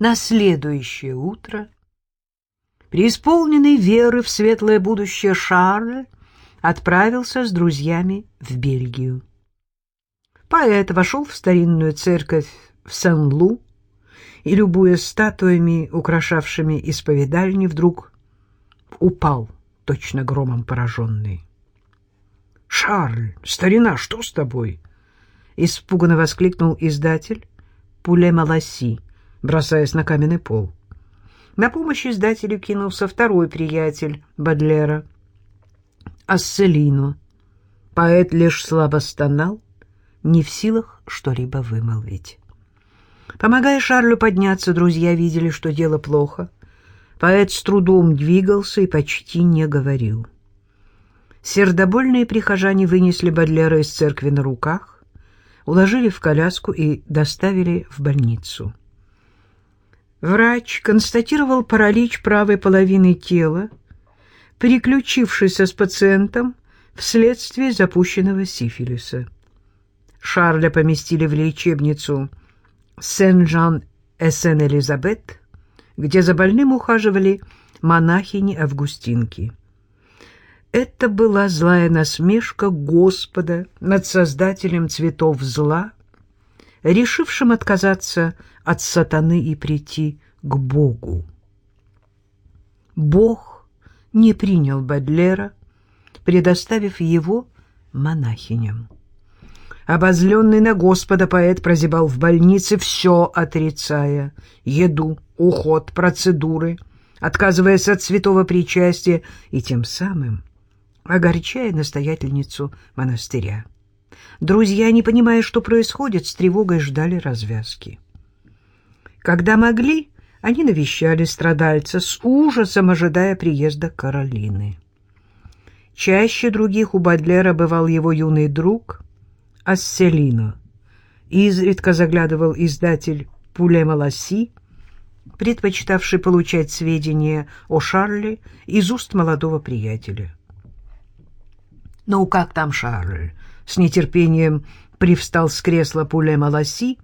На следующее утро, преисполненный веры в светлое будущее Шарль, отправился с друзьями в Бельгию. Поэт вошел в старинную церковь в Сен-Лу и, любуя статуями, украшавшими исповедальни, вдруг упал, точно громом пораженный. — Шарль, старина, что с тобой? — испуганно воскликнул издатель Пуле Маласи, бросаясь на каменный пол. На помощь издателю кинулся второй приятель Бадлера, Асселино. Поэт лишь слабо стонал, не в силах что-либо вымолвить. Помогая Шарлю подняться, друзья видели, что дело плохо. Поэт с трудом двигался и почти не говорил. Сердобольные прихожане вынесли Бадлера из церкви на руках, уложили в коляску и доставили в больницу. Врач констатировал паралич правой половины тела, переключившийся с пациентом вследствие запущенного сифилиса. Шарля поместили в лечебницу Сен-Жан-Эсен-Элизабет, где за больным ухаживали монахини-августинки. Это была злая насмешка Господа над создателем цветов зла, решившим отказаться от сатаны и прийти к Богу. Бог не принял Бадлера, предоставив его монахиням. Обозленный на Господа поэт прозябал в больнице, все отрицая — еду, уход, процедуры, отказываясь от святого причастия и тем самым огорчая настоятельницу монастыря. Друзья, не понимая, что происходит, с тревогой ждали развязки. Когда могли, они навещали страдальца с ужасом, ожидая приезда Каролины. Чаще других у Бадлера бывал его юный друг Асселино. Изредка заглядывал издатель Пуле Маласи, предпочитавший получать сведения о Шарле из уст молодого приятеля. «Ну, как там Шарль?» С нетерпением привстал с кресла Пуле Маласи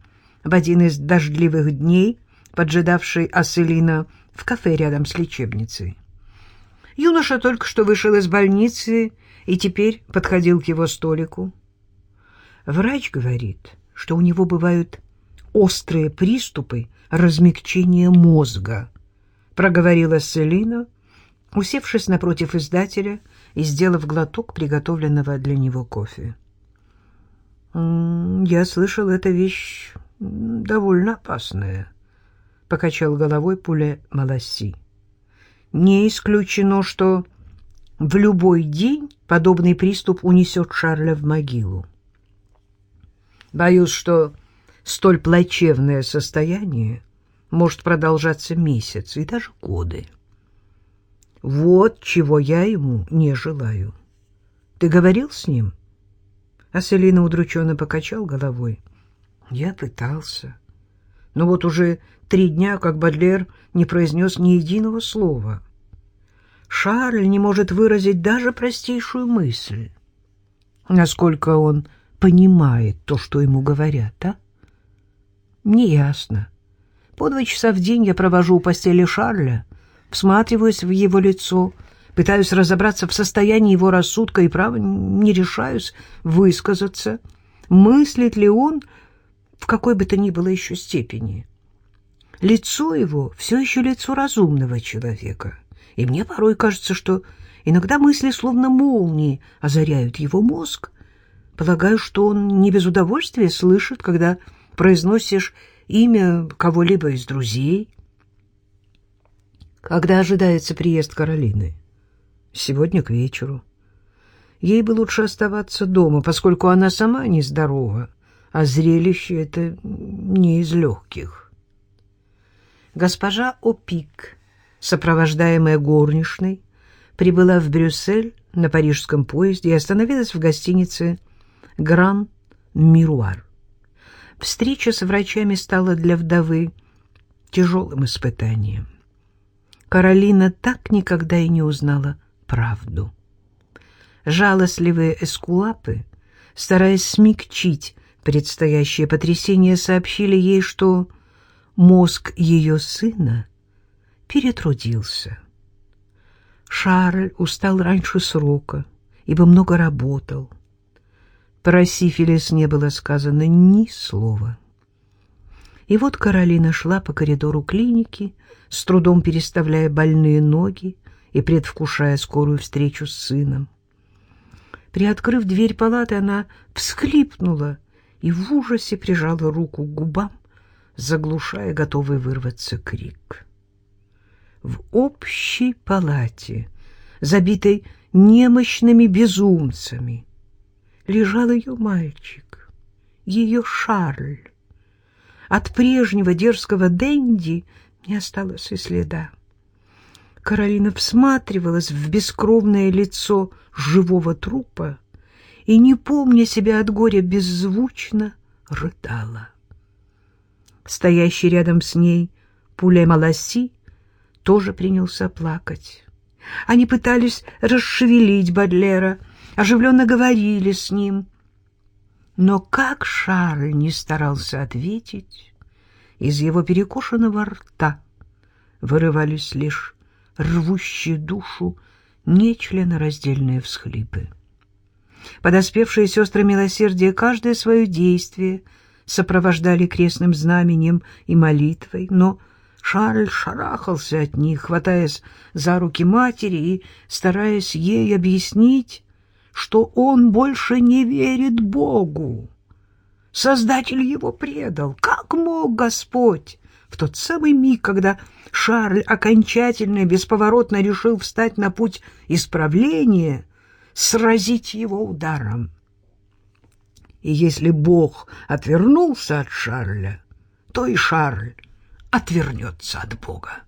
в один из дождливых дней, поджидавший Асселина в кафе рядом с лечебницей. Юноша только что вышел из больницы и теперь подходил к его столику. Врач говорит, что у него бывают острые приступы размягчения мозга, проговорила Селина, усевшись напротив издателя и сделав глоток приготовленного для него кофе. «Я слышал, эта вещь довольно опасная», — покачал головой Пуле Маласи. «Не исключено, что в любой день подобный приступ унесет Шарля в могилу. Боюсь, что столь плачевное состояние может продолжаться месяц и даже годы. Вот чего я ему не желаю. Ты говорил с ним? Аселина удрученно покачал головой. Я пытался. Но вот уже три дня, как Бадлер не произнес ни единого слова. Шарль не может выразить даже простейшую мысль. Насколько он понимает то, что ему говорят, а? Неясно. По два часа в день я провожу у постели Шарля, всматриваюсь в его лицо, пытаюсь разобраться в состоянии его рассудка и, право, не решаюсь высказаться, мыслит ли он в какой бы то ни было еще степени. Лицо его все еще лицо разумного человека, и мне порой кажется, что иногда мысли словно молнии озаряют его мозг, Полагаю, что он не без удовольствия слышит, когда произносишь имя кого-либо из друзей. Когда ожидается приезд Каролины? Сегодня к вечеру. Ей бы лучше оставаться дома, поскольку она сама нездорова, а зрелище это не из легких. Госпожа Опик, сопровождаемая горничной, прибыла в Брюссель на парижском поезде и остановилась в гостинице Гран-Мируар. Встреча с врачами стала для вдовы тяжелым испытанием. Каролина так никогда и не узнала правду. Жалостливые эскулапы, стараясь смягчить предстоящее потрясение, сообщили ей, что мозг ее сына перетрудился. Шарль устал раньше срока, ибо много работал. Про сифилис не было сказано ни слова. И вот Каролина шла по коридору клиники, с трудом переставляя больные ноги и предвкушая скорую встречу с сыном. Приоткрыв дверь палаты, она всхлипнула и в ужасе прижала руку к губам, заглушая готовый вырваться крик. В общей палате, забитой немощными безумцами, лежал ее мальчик, ее Шарль. От прежнего дерзкого Дэнди не осталось и следа. Каролина всматривалась в бескровное лицо живого трупа и, не помня себя от горя, беззвучно рыдала. Стоящий рядом с ней Пуля Маласи тоже принялся плакать. Они пытались расшевелить Бадлера, оживленно говорили с ним. Но как Шарль не старался ответить, из его перекошенного рта вырывались лишь рвущие душу нечленораздельные всхлипы. Подоспевшие сестры милосердия каждое свое действие сопровождали крестным знаменем и молитвой, но Шарль шарахался от них, хватаясь за руки матери и стараясь ей объяснить, что он больше не верит Богу. Создатель его предал. Как мог Господь в тот самый миг, когда Шарль окончательно и бесповоротно решил встать на путь исправления, сразить его ударом? И если Бог отвернулся от Шарля, то и Шарль отвернется от Бога.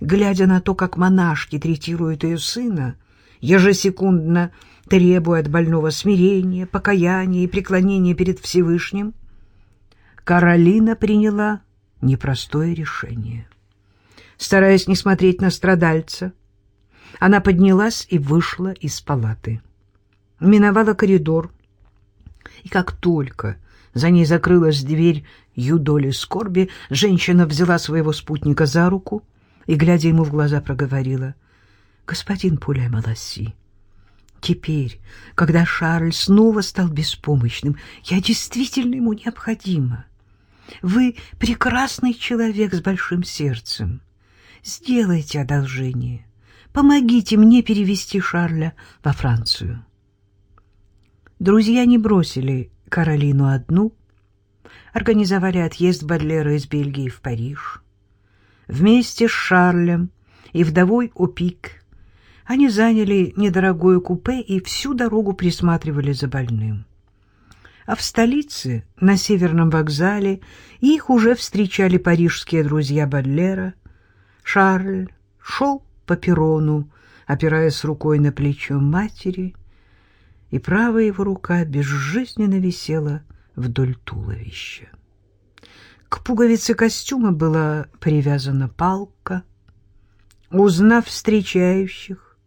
Глядя на то, как монашки третируют ее сына, ежесекундно требуя от больного смирения, покаяния и преклонения перед Всевышним, Каролина приняла непростое решение. Стараясь не смотреть на страдальца, она поднялась и вышла из палаты. Миновала коридор, и как только за ней закрылась дверь юдоли скорби, женщина взяла своего спутника за руку и, глядя ему в глаза, проговорила, «Господин Пуля Маласи, теперь, когда Шарль снова стал беспомощным, я действительно ему необходима. Вы прекрасный человек с большим сердцем. Сделайте одолжение. Помогите мне перевести Шарля во Францию». Друзья не бросили Каролину одну, организовали отъезд Бадлера из Бельгии в Париж. Вместе с Шарлем и вдовой Опик они заняли недорогое купе и всю дорогу присматривали за больным. А в столице, на Северном вокзале, их уже встречали парижские друзья Бадлера. Шарль шел по перрону, опираясь рукой на плечо матери, и правая его рука безжизненно висела вдоль туловища. К пуговице костюма была привязана палка. Узнав встречающих,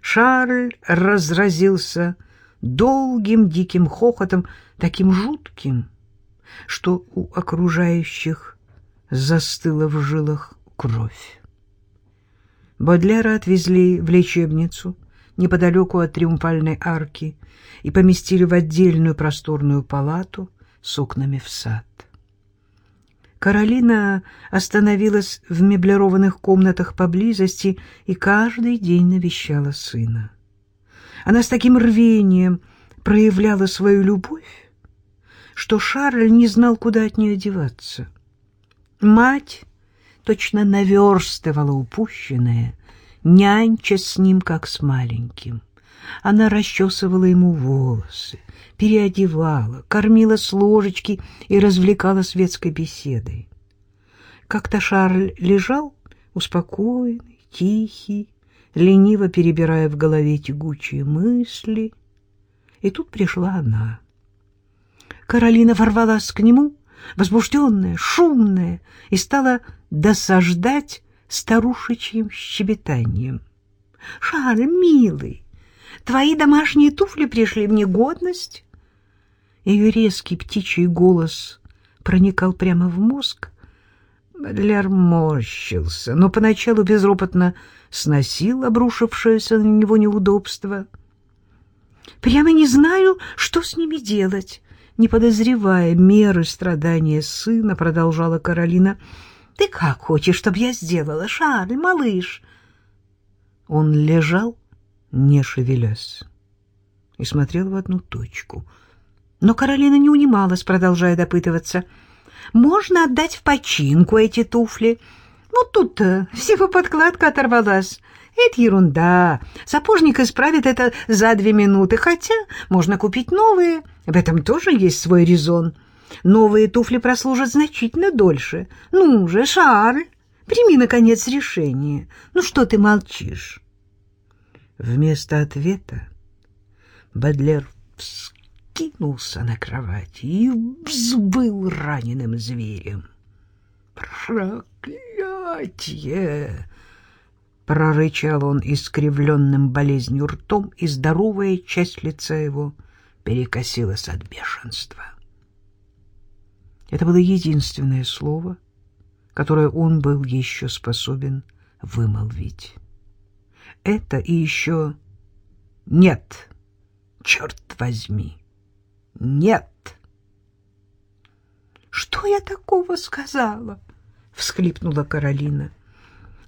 Шарль разразился долгим диким хохотом, таким жутким, что у окружающих застыла в жилах кровь. Бодлера отвезли в лечебницу неподалеку от Триумфальной арки и поместили в отдельную просторную палату с окнами в сад. Каролина остановилась в меблированных комнатах поблизости и каждый день навещала сына. Она с таким рвением проявляла свою любовь, что Шарль не знал, куда от нее деваться. Мать точно наверстывала упущенное, нянча с ним, как с маленьким. Она расчесывала ему волосы, переодевала, кормила с ложечки и развлекала светской беседой. Как-то Шарль лежал, успокоенный, тихий, лениво перебирая в голове тягучие мысли, и тут пришла она. Каролина ворвалась к нему, возбужденная, шумная, и стала досаждать старушечьим щебетанием. — Шарль, милый, твои домашние туфли пришли в негодность? Ее резкий птичий голос проникал прямо в мозг, Мадлер морщился, но поначалу безропотно сносил обрушившееся на него неудобство. «Прямо не знаю, что с ними делать», — не подозревая меры страдания сына, продолжала Каролина. «Ты как хочешь, чтобы я сделала, Шарль, малыш?» Он лежал, не шевелясь, и смотрел в одну точку. Но Каролина не унималась, продолжая допытываться — можно отдать в починку эти туфли. Ну, тут-то всего подкладка оторвалась. Это ерунда. Сапожник исправит это за две минуты, хотя можно купить новые. В этом тоже есть свой резон. Новые туфли прослужат значительно дольше. Ну же, Шарль, прими, наконец, решение. Ну что ты молчишь? Вместо ответа Бадлер вскочил кинулся на кровать и взвыл раненым зверем. «Проклятие!» — прорычал он искривленным болезнью ртом, и здоровая часть лица его перекосилась от бешенства. Это было единственное слово, которое он был еще способен вымолвить. Это и еще «нет, черт возьми!» нет. «Что я такого сказала?» — всхлипнула Каролина.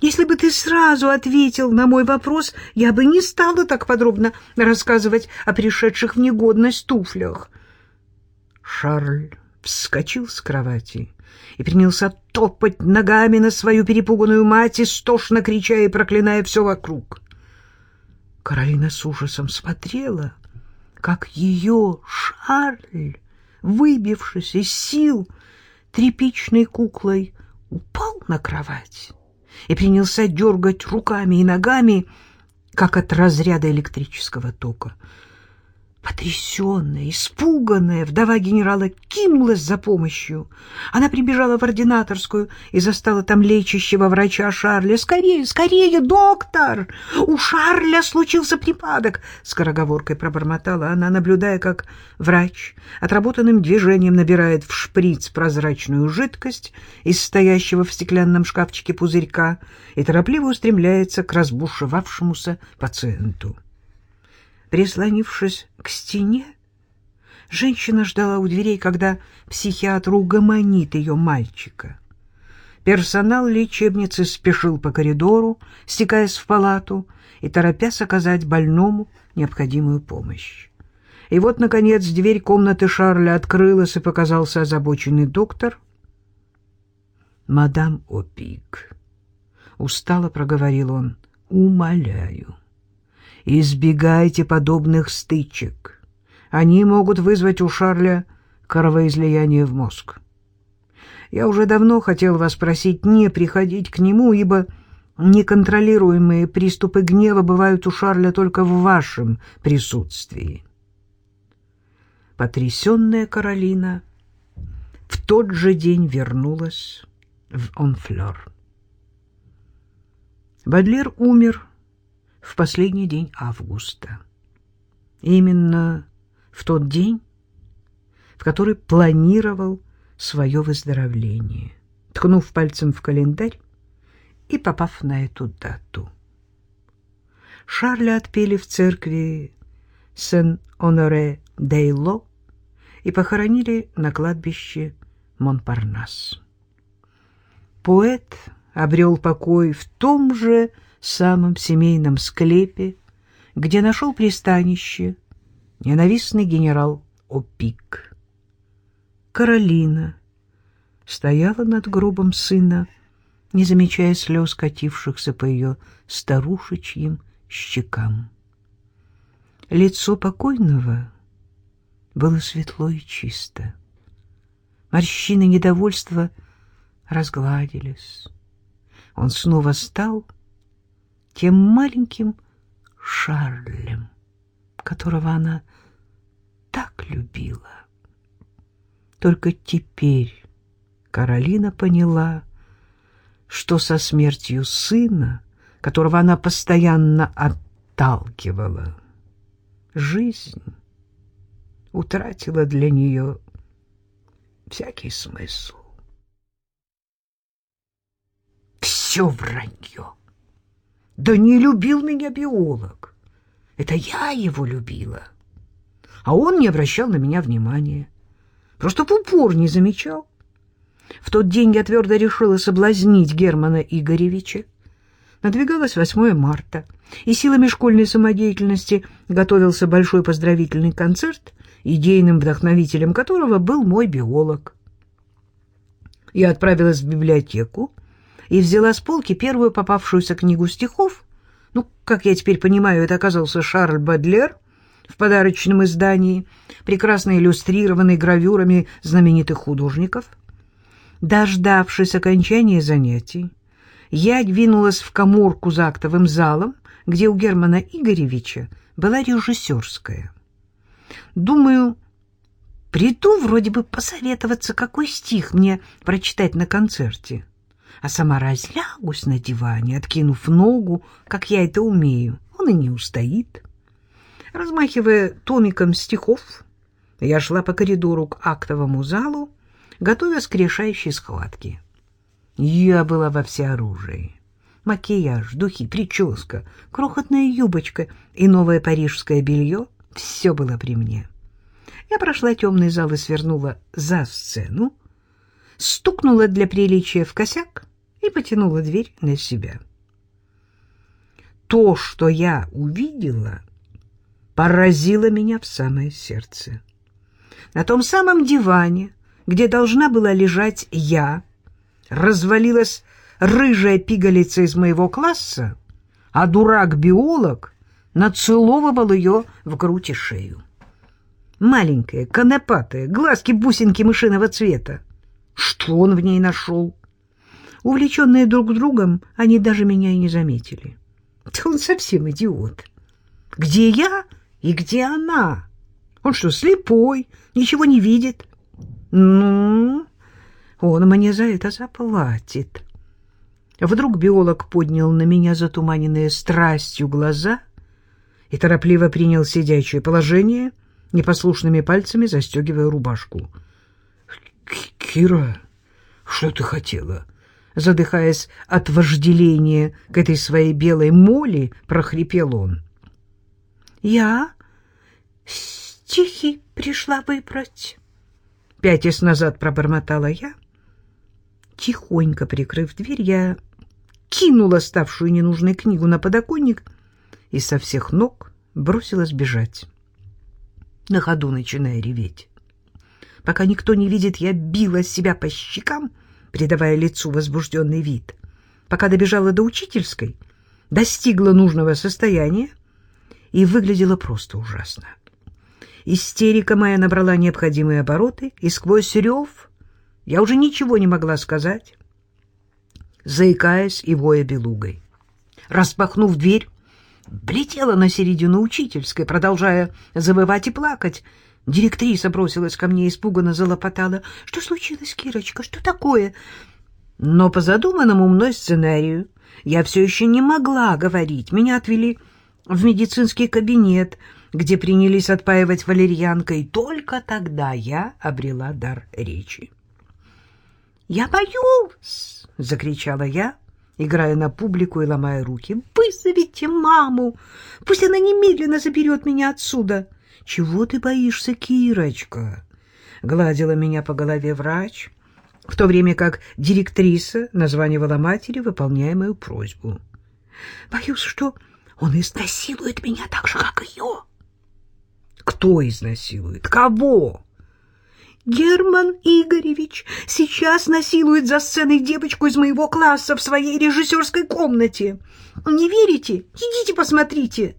«Если бы ты сразу ответил на мой вопрос, я бы не стала так подробно рассказывать о пришедших в негодность туфлях». Шарль вскочил с кровати и принялся топать ногами на свою перепуганную мать, истошно крича и проклиная все вокруг. Каролина с ужасом смотрела — как ее Шарль, выбившись из сил, тряпичной куклой упал на кровать и принялся дергать руками и ногами, как от разряда электрического тока. Потрясенная, испуганная, вдова генерала кинулась за помощью. Она прибежала в ординаторскую и застала там лечащего врача Шарля. «Скорее, скорее, доктор! У Шарля случился припадок!» Скороговоркой пробормотала она, наблюдая, как врач отработанным движением набирает в шприц прозрачную жидкость из стоящего в стеклянном шкафчике пузырька и торопливо устремляется к разбушевавшемуся пациенту. Прислонившись к стене, женщина ждала у дверей, когда психиатр угомонит ее мальчика. Персонал лечебницы спешил по коридору, стекаясь в палату и торопясь оказать больному необходимую помощь. И вот, наконец, дверь комнаты Шарля открылась, и показался озабоченный доктор. «Мадам Опик», — устало проговорил он, — «умоляю, Избегайте подобных стычек. Они могут вызвать у Шарля кровоизлияние в мозг. Я уже давно хотел вас просить не приходить к нему, ибо неконтролируемые приступы гнева бывают у Шарля только в вашем присутствии. Потрясенная Каролина в тот же день вернулась в Онфлер. Бадлер умер в последний день августа. Именно в тот день, в который планировал свое выздоровление, ткнув пальцем в календарь и попав на эту дату. Шарля отпели в церкви Сен-Оноре-Дейло и похоронили на кладбище Монпарнас. Поэт обрел покой в том же самом семейном склепе, где нашел пристанище ненавистный генерал Опик. Каролина стояла над гробом сына, не замечая слез, катившихся по ее старушечьим щекам. Лицо покойного было светло и чисто. Морщины недовольства разгладились. Он снова стал тем маленьким Шарлем, которого она так любила. Только теперь Каролина поняла, что со смертью сына, которого она постоянно отталкивала, жизнь утратила для нее всякий смысл. Все вранье. Да не любил меня биолог. Это я его любила. А он не обращал на меня внимания. Просто в упор не замечал. В тот день я твердо решила соблазнить Германа Игоревича. Надвигалось 8 марта, и силами школьной самодеятельности готовился большой поздравительный концерт, идейным вдохновителем которого был мой биолог. Я отправилась в библиотеку и взяла с полки первую попавшуюся книгу стихов. Ну, как я теперь понимаю, это оказался Шарль Бадлер в подарочном издании, прекрасно иллюстрированный гравюрами знаменитых художников. Дождавшись окончания занятий, я двинулась в коморку за актовым залом, где у Германа Игоревича была режиссерская. Думаю, приду вроде бы посоветоваться, какой стих мне прочитать на концерте, а сама разлягусь на диване, откинув ногу, как я это умею. Он и не устоит. Размахивая томиком стихов, я шла по коридору к актовому залу, готовясь к решающей схватке. Я была во всеоружии. Макияж, духи, прическа, крохотная юбочка и новое парижское белье — все было при мне. Я прошла темный зал и свернула за сцену, стукнула для приличия в косяк и потянула дверь на себя. То, что я увидела, поразило меня в самое сердце. На том самом диване, где должна была лежать я, развалилась рыжая пигалица из моего класса, а дурак-биолог нацеловывал ее в грудь и шею. Маленькая, конопатая, глазки-бусинки мышиного цвета. Что он в ней нашел? Увлеченные друг другом, они даже меня и не заметили. Да он совсем идиот. Где я и где она? Он что, слепой, ничего не видит? Ну, он мне за это заплатит. Вдруг биолог поднял на меня затуманенные страстью глаза и торопливо принял сидячее положение, непослушными пальцами застегивая рубашку. — Кира, что ты хотела? Задыхаясь от вожделения к этой своей белой моли, прохрипел он. — Я стихи пришла выбрать. Пятясь назад пробормотала я — Тихонько прикрыв дверь, я кинула ставшую ненужной книгу на подоконник и со всех ног бросилась бежать, на ходу начиная реветь. Пока никто не видит, я била себя по щекам, придавая лицу возбужденный вид. Пока добежала до учительской, достигла нужного состояния и выглядела просто ужасно. Истерика моя набрала необходимые обороты, и сквозь рев я уже ничего не могла сказать, заикаясь и воя белугой. Распахнув дверь, влетела на середину учительской, продолжая завывать и плакать. Директриса бросилась ко мне, испуганно залопотала. — Что случилось, Кирочка? Что такое? Но по задуманному мной сценарию я все еще не могла говорить. Меня отвели в медицинский кабинет, где принялись отпаивать валерьянкой. Только тогда я обрела дар речи. «Я боюсь!» — закричала я, играя на публику и ломая руки. «Вызовите маму! Пусть она немедленно заберет меня отсюда!» «Чего ты боишься, Кирочка?» — гладила меня по голове врач, в то время как директриса названивала матери, выполняя мою просьбу. «Боюсь, что он изнасилует меня так же, как ее». «Кто изнасилует? Кого?» Герман Игоревич сейчас насилует за сценой девочку из моего класса в своей режиссерской комнате. Не верите? Идите посмотрите.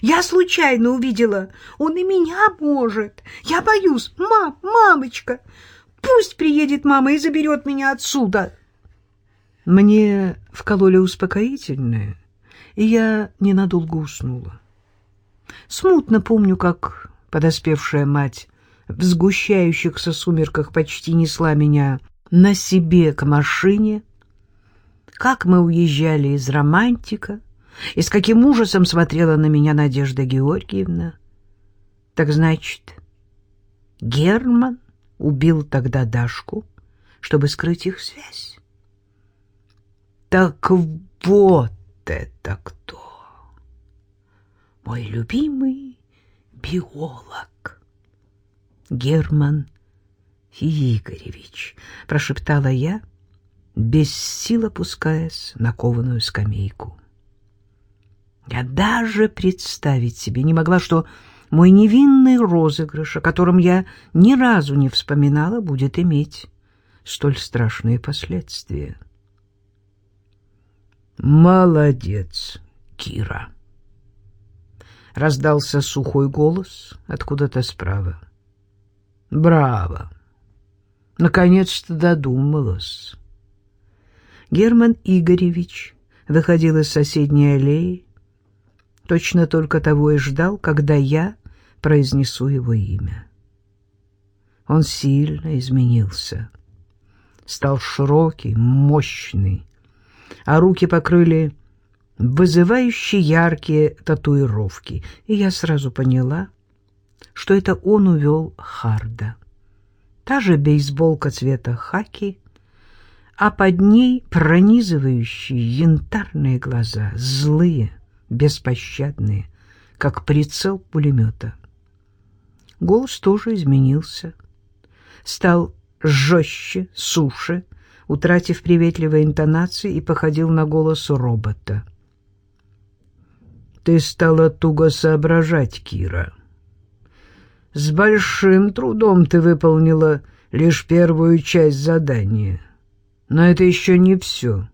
Я случайно увидела. Он и меня может. Я боюсь. Мам, мамочка, пусть приедет мама и заберет меня отсюда. Мне вкололи успокоительное, и я ненадолго уснула. Смутно помню, как подоспевшая мать в сгущающихся сумерках почти несла меня на себе к машине, как мы уезжали из романтика, и с каким ужасом смотрела на меня Надежда Георгиевна. Так значит, Герман убил тогда Дашку, чтобы скрыть их связь. Так вот это кто! Мой любимый биолог. Герман Игоревич, прошептала я, без сил опускаясь на кованую скамейку. Я даже представить себе не могла, что мой невинный розыгрыш, о котором я ни разу не вспоминала, будет иметь столь страшные последствия. «Молодец, Кира!» Раздался сухой голос откуда-то справа. «Браво! Наконец-то додумалась!» Герман Игоревич выходил из соседней аллеи, точно только того и ждал, когда я произнесу его имя. Он сильно изменился, стал широкий, мощный, а руки покрыли вызывающие яркие татуировки, и я сразу поняла, что это он увел Харда. Та же бейсболка цвета хаки, а под ней пронизывающие янтарные глаза, злые, беспощадные, как прицел пулемета. Голос тоже изменился, стал жестче, суше, утратив приветливые интонации и походил на голос робота. «Ты стала туго соображать, Кира. С большим трудом ты выполнила лишь первую часть задания. Но это еще не все.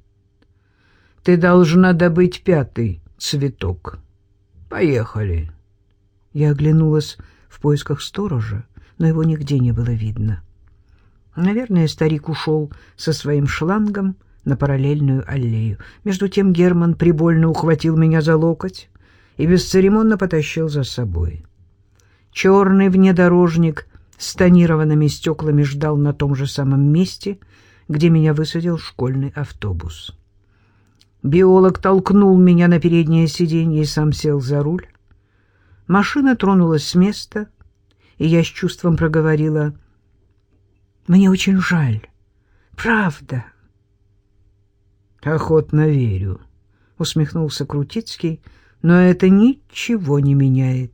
Ты должна добыть пятый цветок. Поехали». Я оглянулась в поисках сторожа, но его нигде не было видно. Наверное, старик ушел со своим шлангом на параллельную аллею. Между тем Герман прибольно ухватил меня за локоть и бесцеремонно потащил за собой. Черный внедорожник с тонированными стеклами ждал на том же самом месте, где меня высадил школьный автобус. Биолог толкнул меня на переднее сиденье и сам сел за руль. Машина тронулась с места, и я с чувством проговорила — мне очень жаль. Правда. Охотно верю, усмехнулся Крутицкий, но это ничего не меняет.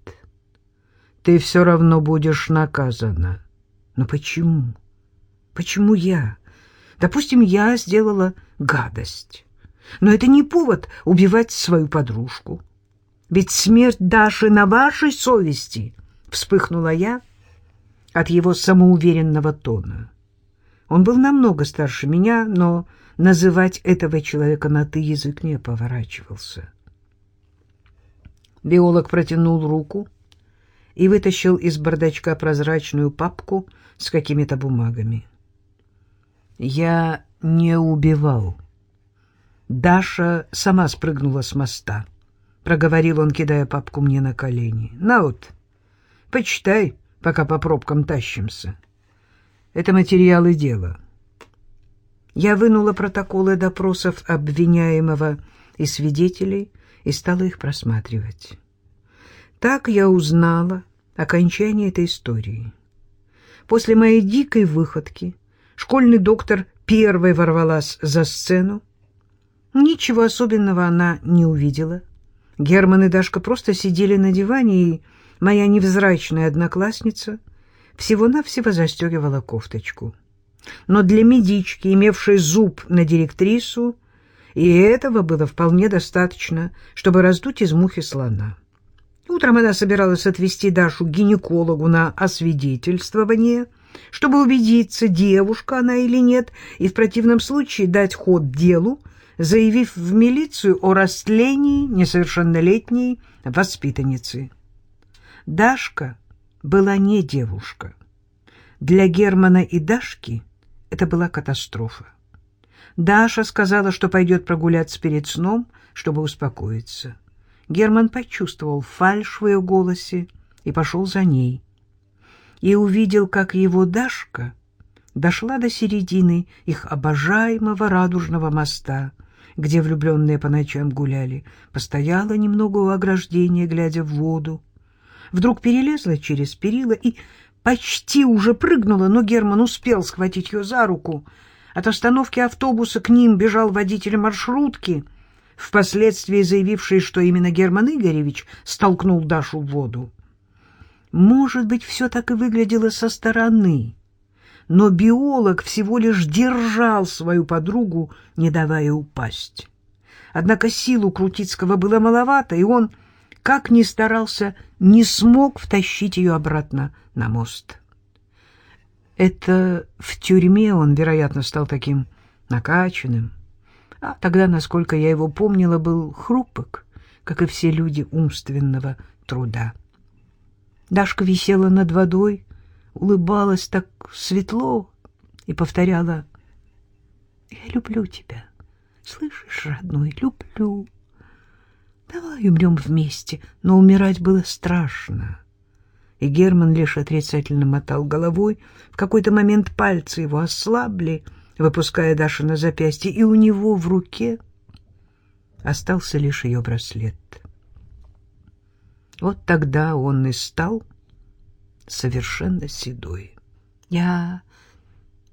Ты все равно будешь наказана. Но почему? Почему я? Допустим, я сделала гадость. Но это не повод убивать свою подружку. Ведь смерть Даши на вашей совести, вспыхнула я, — от его самоуверенного тона. Он был намного старше меня, но называть этого человека на «ты» язык не поворачивался. Биолог протянул руку и вытащил из бардачка прозрачную папку с какими-то бумагами. «Я не убивал. Даша сама спрыгнула с моста», — проговорил он, кидая папку мне на колени. «На вот, почитай» пока по пробкам тащимся. Это материалы дела. Я вынула протоколы допросов обвиняемого и свидетелей и стала их просматривать. Так я узнала окончание этой истории. После моей дикой выходки школьный доктор первой ворвалась за сцену. Ничего особенного она не увидела. Герман и Дашка просто сидели на диване и моя невзрачная одноклассница всего-навсего застегивала кофточку. Но для медички, имевшей зуб на директрису, и этого было вполне достаточно, чтобы раздуть из мухи слона. Утром она собиралась отвезти Дашу к гинекологу на освидетельствование, чтобы убедиться, девушка она или нет, и в противном случае дать ход делу, заявив в милицию о растлении несовершеннолетней воспитанницы. Дашка была не девушка. Для Германа и Дашки это была катастрофа. Даша сказала, что пойдет прогуляться перед сном, чтобы успокоиться. Герман почувствовал фальшь в ее голосе и пошел за ней. И увидел, как его Дашка дошла до середины их обожаемого радужного моста, где влюбленные по ночам гуляли, постояла немного у ограждения, глядя в воду, вдруг перелезла через перила и почти уже прыгнула, но Герман успел схватить ее за руку. От остановки автобуса к ним бежал водитель маршрутки, впоследствии заявивший, что именно Герман Игоревич столкнул Дашу в воду. Может быть, все так и выглядело со стороны, но биолог всего лишь держал свою подругу, не давая упасть. Однако сил Крутицкого было маловато, и он, как ни старался, не смог втащить ее обратно на мост. Это в тюрьме он, вероятно, стал таким накачанным, а тогда, насколько я его помнила, был хрупок, как и все люди умственного труда. Дашка висела над водой, улыбалась так светло и повторяла «Я люблю тебя, слышишь, родной, люблю. Давай умрем вместе», но умирать было страшно. И Герман лишь отрицательно мотал головой. В какой-то момент пальцы его ослабли, выпуская Дашу на запястье, и у него в руке остался лишь ее браслет. Вот тогда он и стал совершенно седой. Я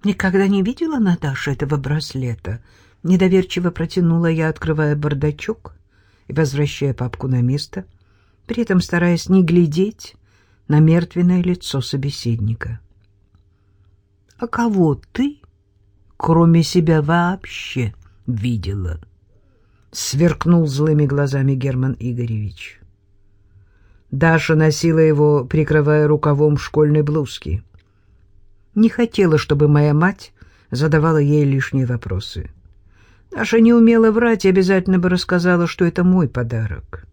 никогда не видела на Даше этого браслета. Недоверчиво протянула я, открывая бардачок и возвращая папку на место, при этом стараясь не глядеть на мертвенное лицо собеседника. — А кого ты, кроме себя, вообще видела? — сверкнул злыми глазами Герман Игоревич. Даша носила его, прикрывая рукавом школьной блузки. Не хотела, чтобы моя мать задавала ей лишние вопросы. Даша не умела врать и обязательно бы рассказала, что это мой подарок.